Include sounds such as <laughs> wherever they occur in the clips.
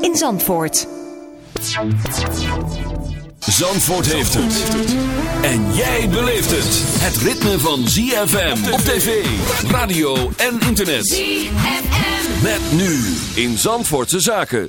in Zandvoort. Zandvoort heeft het. En jij beleeft het. Het ritme van ZFM op tv, radio en internet. ZFM. Met nu in Zandvoortse Zaken.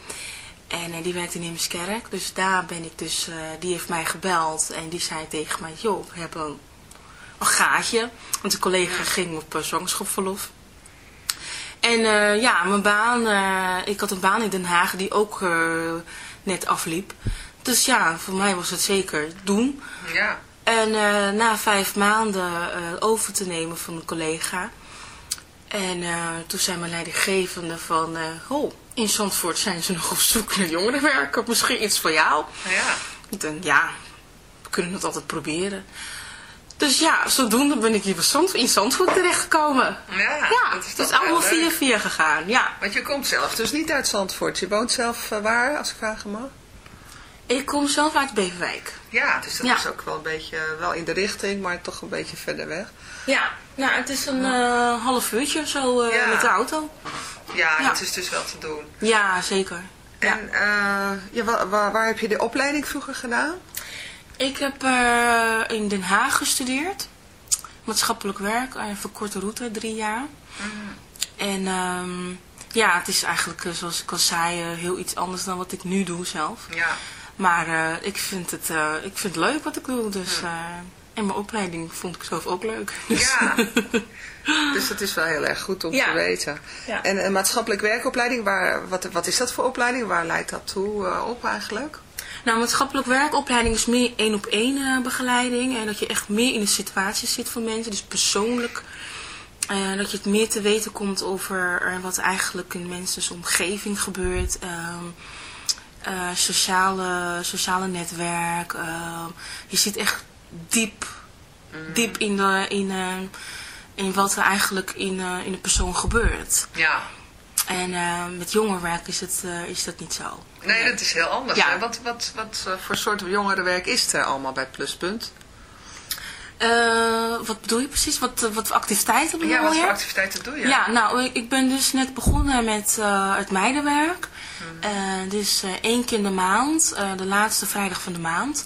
En eh, die werkt in Heemskerk. Dus daar ben ik dus, eh, die heeft mij gebeld. En die zei tegen mij, joh, we hebben een, een gaatje. Want een collega ging op uh, zwangerschapsverlof. En ja, mijn baan, ik had een baan in Den Haag die ook net afliep. Dus ja, voor mij was het zeker doen. Ja. En na vijf maanden over te nemen van een collega. En toen zei mijn leidinggevende van, oh, in Zandvoort zijn ze nog op zoek naar jongerenwerker. Misschien iets voor jou. Ja. Ik denk, ja, we kunnen het altijd proberen. Dus ja, zodoende ben ik hier bij Zand- in Zandvoort terechtgekomen. Ja, Ja, dat is het is allemaal via via gegaan, ja. Want je komt zelf dus niet uit Zandvoort. Je woont zelf eh, waar, als ik vragen mag? Ik kom zelf uit Beverwijk. Ja, dus dat Ja. is ook wel een beetje, eh, wel in de richting, maar toch een beetje verder weg. Ja, nou, het is een eh, half uurtje of zo eh, Ja. met de auto. Ja, Ja. dat is dus wel te doen. Ja, zeker. En eh, ja, wa- wa- waar, heb je de opleiding vroeger gedaan? Ik heb in Den Haag gestudeerd. Maatschappelijk werk, een verkorte route, drie jaar. En ehm, ja, het is eigenlijk, zoals ik al zei, heel iets anders dan wat ik nu doe zelf. Ja. Maar ik, vind het, ik vind het leuk wat ik doe. Dus, eh, en mijn opleiding vond ik zelf ook leuk. Dus- Ja. <laughs> dus dat is wel heel erg goed om Ja. te weten. Ja. En een maatschappelijk werkopleiding, waar, wat, wat is dat voor opleiding? Waar leidt dat toe eh, op eigenlijk? Nou, maatschappelijk werkopleiding is meer één op één eh, begeleiding. En dat je echt meer in de situatie zit van mensen. Dus persoonlijk. eh, dat je het meer te weten komt over wat eigenlijk in mensen's omgeving gebeurt. ehm, eh, sociale, sociale netwerk. ehm, je zit echt diep, diep in, de, in, eh, in wat er eigenlijk in, eh, in de persoon gebeurt. Ja. En eh, met jongerenwerk is, het, eh, is dat niet zo. Nee, dat is heel anders. Ja. Wat, wat, wat eh, voor soort jongerenwerk is er allemaal bij Pluspunt? Eh, wat bedoel je precies? Wat, eh, wat voor activiteiten bedoel Ja, wat je? voor activiteiten doe je? Ja, nou, ik- ben dus net begonnen met eh, het meidenwerk. Mhm. Eh, dus eh, één keer in de maand, eh, de laatste vrijdag van de maand,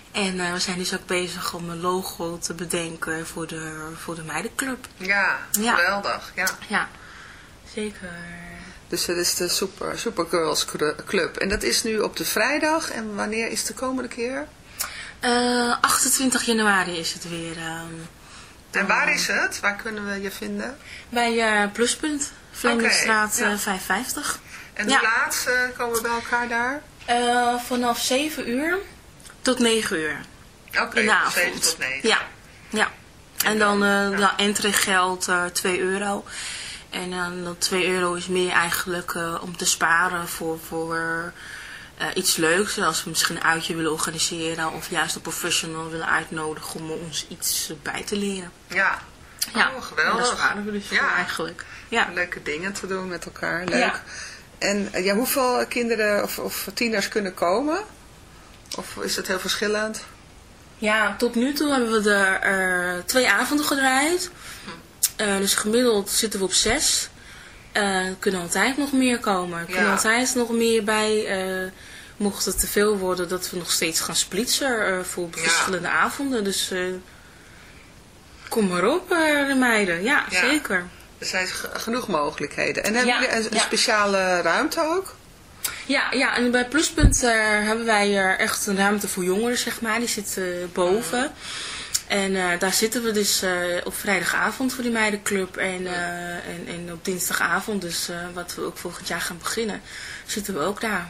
En eh, we zijn dus ook bezig om een logo te bedenken voor de, voor de meidenclub. Ja, Ja. geweldig, ja. Ja, zeker. Dus dat is de Super, Supergirls Cru- Club. En dat is nu op de vrijdag. En wanneer is de komende keer? Eh, 28 januari is het weer. ehm, En waar is het? Waar kunnen we je vinden? bij eh, Pluspunt, Vlemingstraat Oké, ja. 550. En Ja. hoe laat eh, komen we bij elkaar daar? Vanaf 7 uur tot 9 uur Oké, in de avond. 7 tot 9. Ja, ja. En dan de entree geldt eh 2 euro. En dan dat 2 euro is meer eigenlijk eh, om te sparen voor, voor eh, iets leuks. Als we misschien een uitje willen organiseren of juist een professional willen uitnodigen om ons iets bij te leren. Ja. Ja, Oh, geweldig. En daar sparen we dus Ja. voor eigenlijk. Ja. Leuke dingen te doen met elkaar. Leuk. Ja. En eh, ja, hoeveel kinderen of, of tieners kunnen komen? Of is het heel verschillend? Ja, tot nu toe hebben we er eh, twee avonden gedraaid. Eh, dus gemiddeld zitten we op zes. Eh, er kunnen altijd nog meer komen. Er kunnen altijd nog meer bij. eh, mocht het te veel worden, dat we nog steeds gaan splitsen eh, voor Ja. verschillende avonden. Dus eh, kom maar op, eh, de meiden. Ja, Ja. zeker. Er zijn ge- genoeg mogelijkheden. En hebben jullie een, speciale ruimte ook? Ja, ja, en bij Pluspunt eh, hebben wij eh, echt een ruimte voor jongeren, zeg maar. Die zit eh, boven. En eh, daar zitten we dus op vrijdagavond voor die meidenclub. En, en, en op dinsdagavond, dus wat we ook volgend jaar gaan beginnen, zitten we ook daar.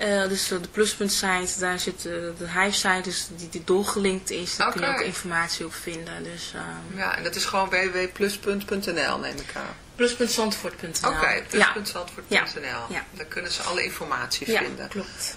eh, dus de pluspunt site, daar zit eh, de huissite, dus die, die doorgelinkt is. Daar kun je ook informatie op vinden. Dus eh Ja, en dat is gewoon www.pluspunt.nl neem ik aan. pluspuntzandvoort.nl Oké, Ja, pluspuntzandvoort.nl. Ja. Daar kunnen ze alle informatie ja vinden. klopt.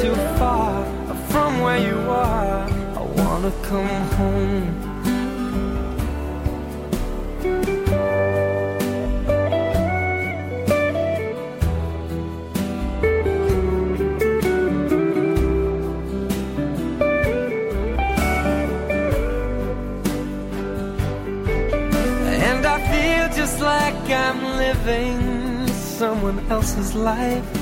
Too far from where you are. I wanna come home. And I feel just like I'm living someone else's life.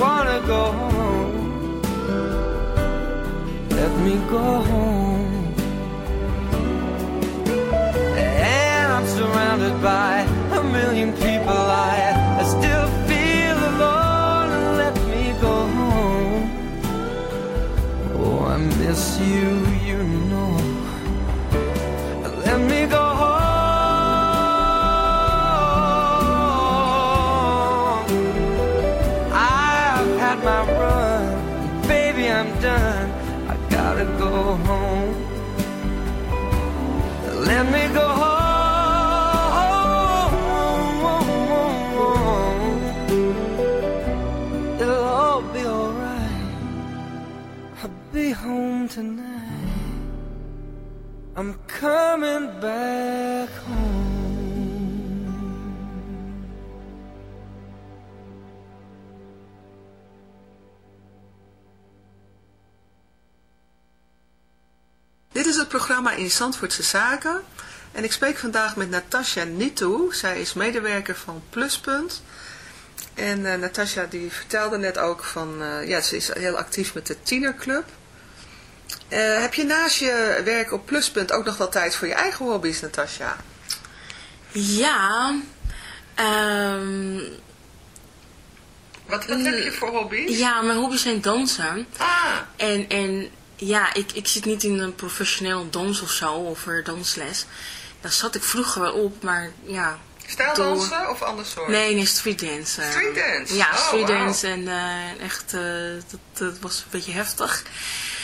wanna go home. Let me go home. And I'm surrounded by a million people. I, I still feel alone. Let me go home. Oh, I miss you, you know. In Zandvoortse Zaken. En ik spreek vandaag met Natasja Nitu. Zij is medewerker van Pluspunt. En eh Natasja die vertelde net ook van, eh, ja, ze is heel actief met de tienerclub. Eh, heb je naast je werk op Pluspunt ook nog wel tijd voor je eigen hobby's, Natasja? Ja, ehm, Wat, wat heb je voor hobby's? ja, mijn hobby's zijn dansen. Ah, En, en ja, ik, ik zit niet in een professioneel dans of zo, of er dansles. Daar zat ik vroeger wel op, maar ja. stijldansen of ander soort? Nee, nee, streetdance. eh. Streetdance? Ja, Oh, streetdance en eh, echt, eh, dat, dat was een beetje heftig.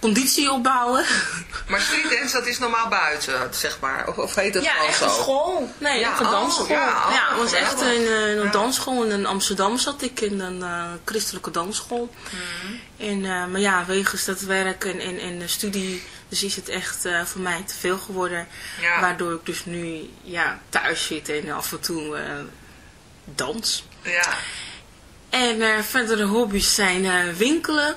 conditie opbouwen. Maar streetdance, dat is normaal buiten, zeg maar. Of, of heet dat ja, gewoon zo? een school. Nee, Ja, een oh, dansschool. ja, oh, ja, het was echt een, eh, een Ja. dansschool. In Amsterdam zat ik in een eh, christelijke dansschool. Mhm. En, eh, maar ja, wegens dat werk en, en, en de studie, dus is het echt eh, voor mij te veel geworden. Ja. Waardoor ik dus nu ja, thuis zit en af en toe eh, dans. Ja. En eh verdere hobby's zijn eh, winkelen.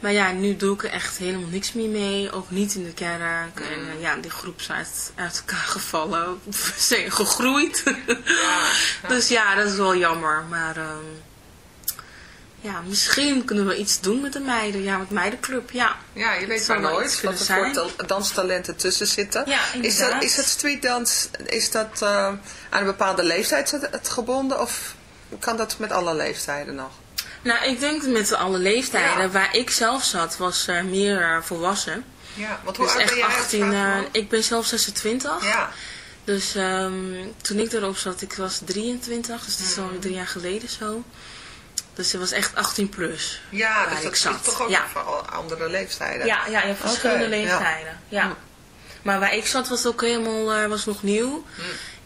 maar ja, nu doe ik er echt helemaal niks meer mee. Ook niet in de kerk. En eh, ja, die groep is uit, uit elkaar <laughs> gevallen. Zijn gegroeid. <laughs> dus ja, dat is wel jammer. Maar ehm, ja, misschien kunnen we iets doen met de meiden. Ja, met meidenclub, ja. Ja, je weet maar nooit wat er voor zijn. tal- danstalenten tussen zitten. Ja, is, dat, is het streetdans, is dat eh, aan een bepaalde leeftijd het gebonden of kan dat met alle leeftijden nog? Nou, ik denk met alle leeftijden. Ja. Waar ik zelf zat, was meer eh, volwassen. Ja, want hoe Dus oud echt ben jij? 18. als eh, ik ben zelf 26. ja, Dus ehm, toen ik erop zat, ik was 23. Dus dat is Mhm. al drie jaar geleden zo. Dus het was echt 18 plus. ja dus ik dat is zat. toch ook Ja. voor alle andere leeftijden. Ja, ja, ja verschillende leeftijden. Ja. Maar waar ik zat was ook helemaal eh, was nog nieuw. Hm.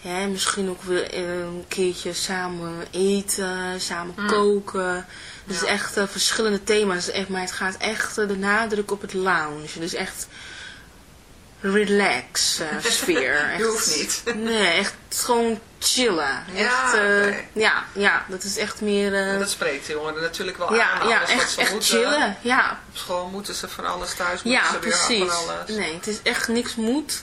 ja, misschien ook weer een keertje samen eten, samen koken. Dus echt eh, verschillende thema's. Echt, maar het gaat echt eh, de nadruk op het lounge. Dus echt relax eh, <laughs> sfeer. Je Echt, hoeft niet. <laughs> Nee, echt gewoon chillen. Ja, echt, eh, ja, ja, dat is echt meer... eh, En dat spreekt de jongeren natuurlijk wel ja, aan. ja, echt, ze echt moeten. chillen. Ja, Op school moeten ze van alles, thuis moeten ja, ze weer precies. van alles. Nee, het is echt niks moet.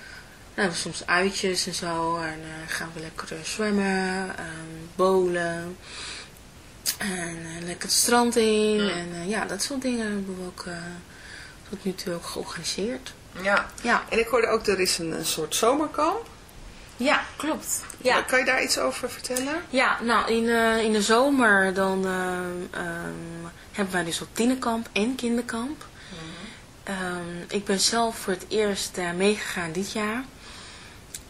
hebben we soms uitjes en zo. En eh, gaan we lekker eh, zwemmen, bowlen. En eh, lekker het strand in. En ja, dat soort dingen hebben we ook tot nu toe ook georganiseerd. Ja. Ja. En ik hoorde ook, er is een, een soort zomerkamp. Ja, klopt. Ja. Kan je daar iets over vertellen? Ja, nou in, in de zomer dan ehm, hebben wij dus wat tienerkamp en kinderkamp. Ehm, ik ben zelf voor het eerst meegegaan dit jaar.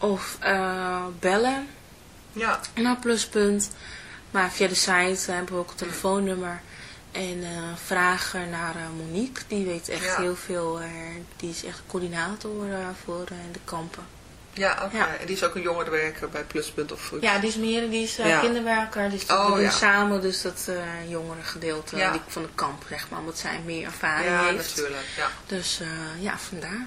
Of eh, bellen Ja. naar pluspunt. Maar via de site eh, hebben we ook een telefoonnummer. En eh, vragen naar Monique. Die weet echt Ja. heel veel. die is echt coördinator voor de kampen. Ja, oké. Ja. En die is ook een jongerenwerker bij Pluspunt of Ja, die is meer, die is Ja. kinderwerker. Dus Oh, we doen ja. samen dus dat jongere gedeelte Ja. die, van de kamp, zeg maar. Omdat zij meer ervaring Ja, heeft. natuurlijk. Ja. Dus ja, vandaar.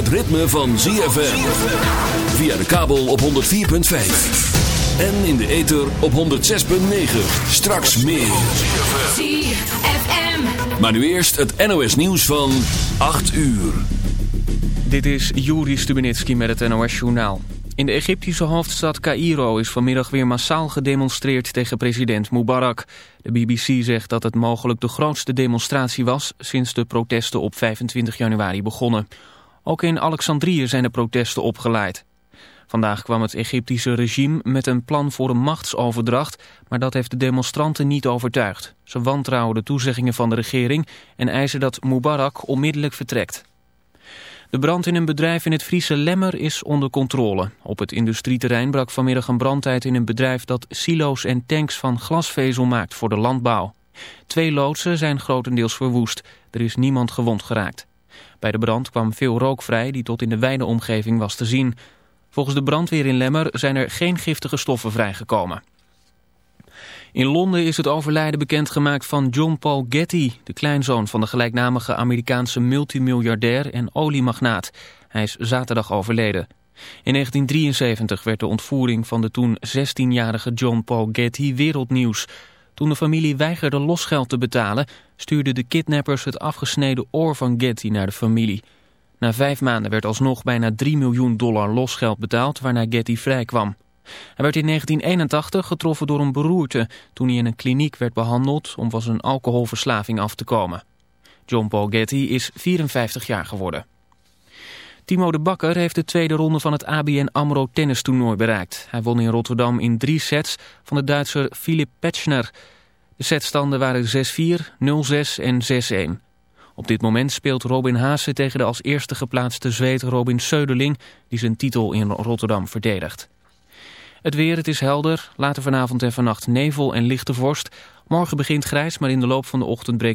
Het ritme van ZFM. Via de kabel op 104.5. En in de ether op 106.9. Straks meer. ZFM. Maar nu eerst het NOS nieuws van 8 uur. Dit is Juri Stubenitski met het NOS-journaal. In de Egyptische hoofdstad Cairo is vanmiddag weer massaal gedemonstreerd tegen president Mubarak. De BBC zegt dat het mogelijk de grootste demonstratie was sinds de protesten op 25 januari begonnen. Ook in Alexandrië zijn de protesten opgeleid. Vandaag kwam het Egyptische regime met een plan voor een machtsoverdracht, maar dat heeft de demonstranten niet overtuigd. Ze wantrouwen de toezeggingen van de regering en eisen dat Mubarak onmiddellijk vertrekt. De brand in een bedrijf in het Friese Lemmer is onder controle. Op het industrieterrein brak vanmiddag een brand uit in een bedrijf dat silo's en tanks van glasvezel maakt voor de landbouw. Twee loodsen zijn grotendeels verwoest. Er is niemand gewond geraakt. Bij de brand kwam veel rook vrij die tot in de wijde omgeving was te zien. Volgens de brandweer in Lemmer zijn er geen giftige stoffen vrijgekomen. In Londen is het overlijden bekendgemaakt van John Paul Getty, de kleinzoon van de gelijknamige Amerikaanse multimiljardair en oliemagnaat. Hij is zaterdag overleden. In 1973 werd de ontvoering van de toen 16-jarige John Paul Getty wereldnieuws. Toen de familie weigerde losgeld te betalen, stuurden de kidnappers het afgesneden oor van Getty naar de familie. Na vijf maanden werd alsnog bijna 3 miljoen dollar losgeld betaald, waarna Getty vrijkwam. Hij werd in 1981 getroffen door een beroerte toen hij in een kliniek werd behandeld om van zijn alcoholverslaving af te komen. John Paul Getty is 54 jaar geworden. Timo de Bakker heeft de tweede ronde van het ABN AMRO tennistoernooi bereikt. Hij won in Rotterdam in drie sets van de Duitser Philipp Petschner. De setstanden waren 6-4, 0-6 en 6-1. Op dit moment speelt Robin Haase tegen de als eerste geplaatste Zweed Robin Söderling... die zijn titel in Rotterdam verdedigt. Het weer, het is helder. Later vanavond en vannacht nevel en lichte vorst. Morgen begint grijs, maar in de loop van de ochtend breekt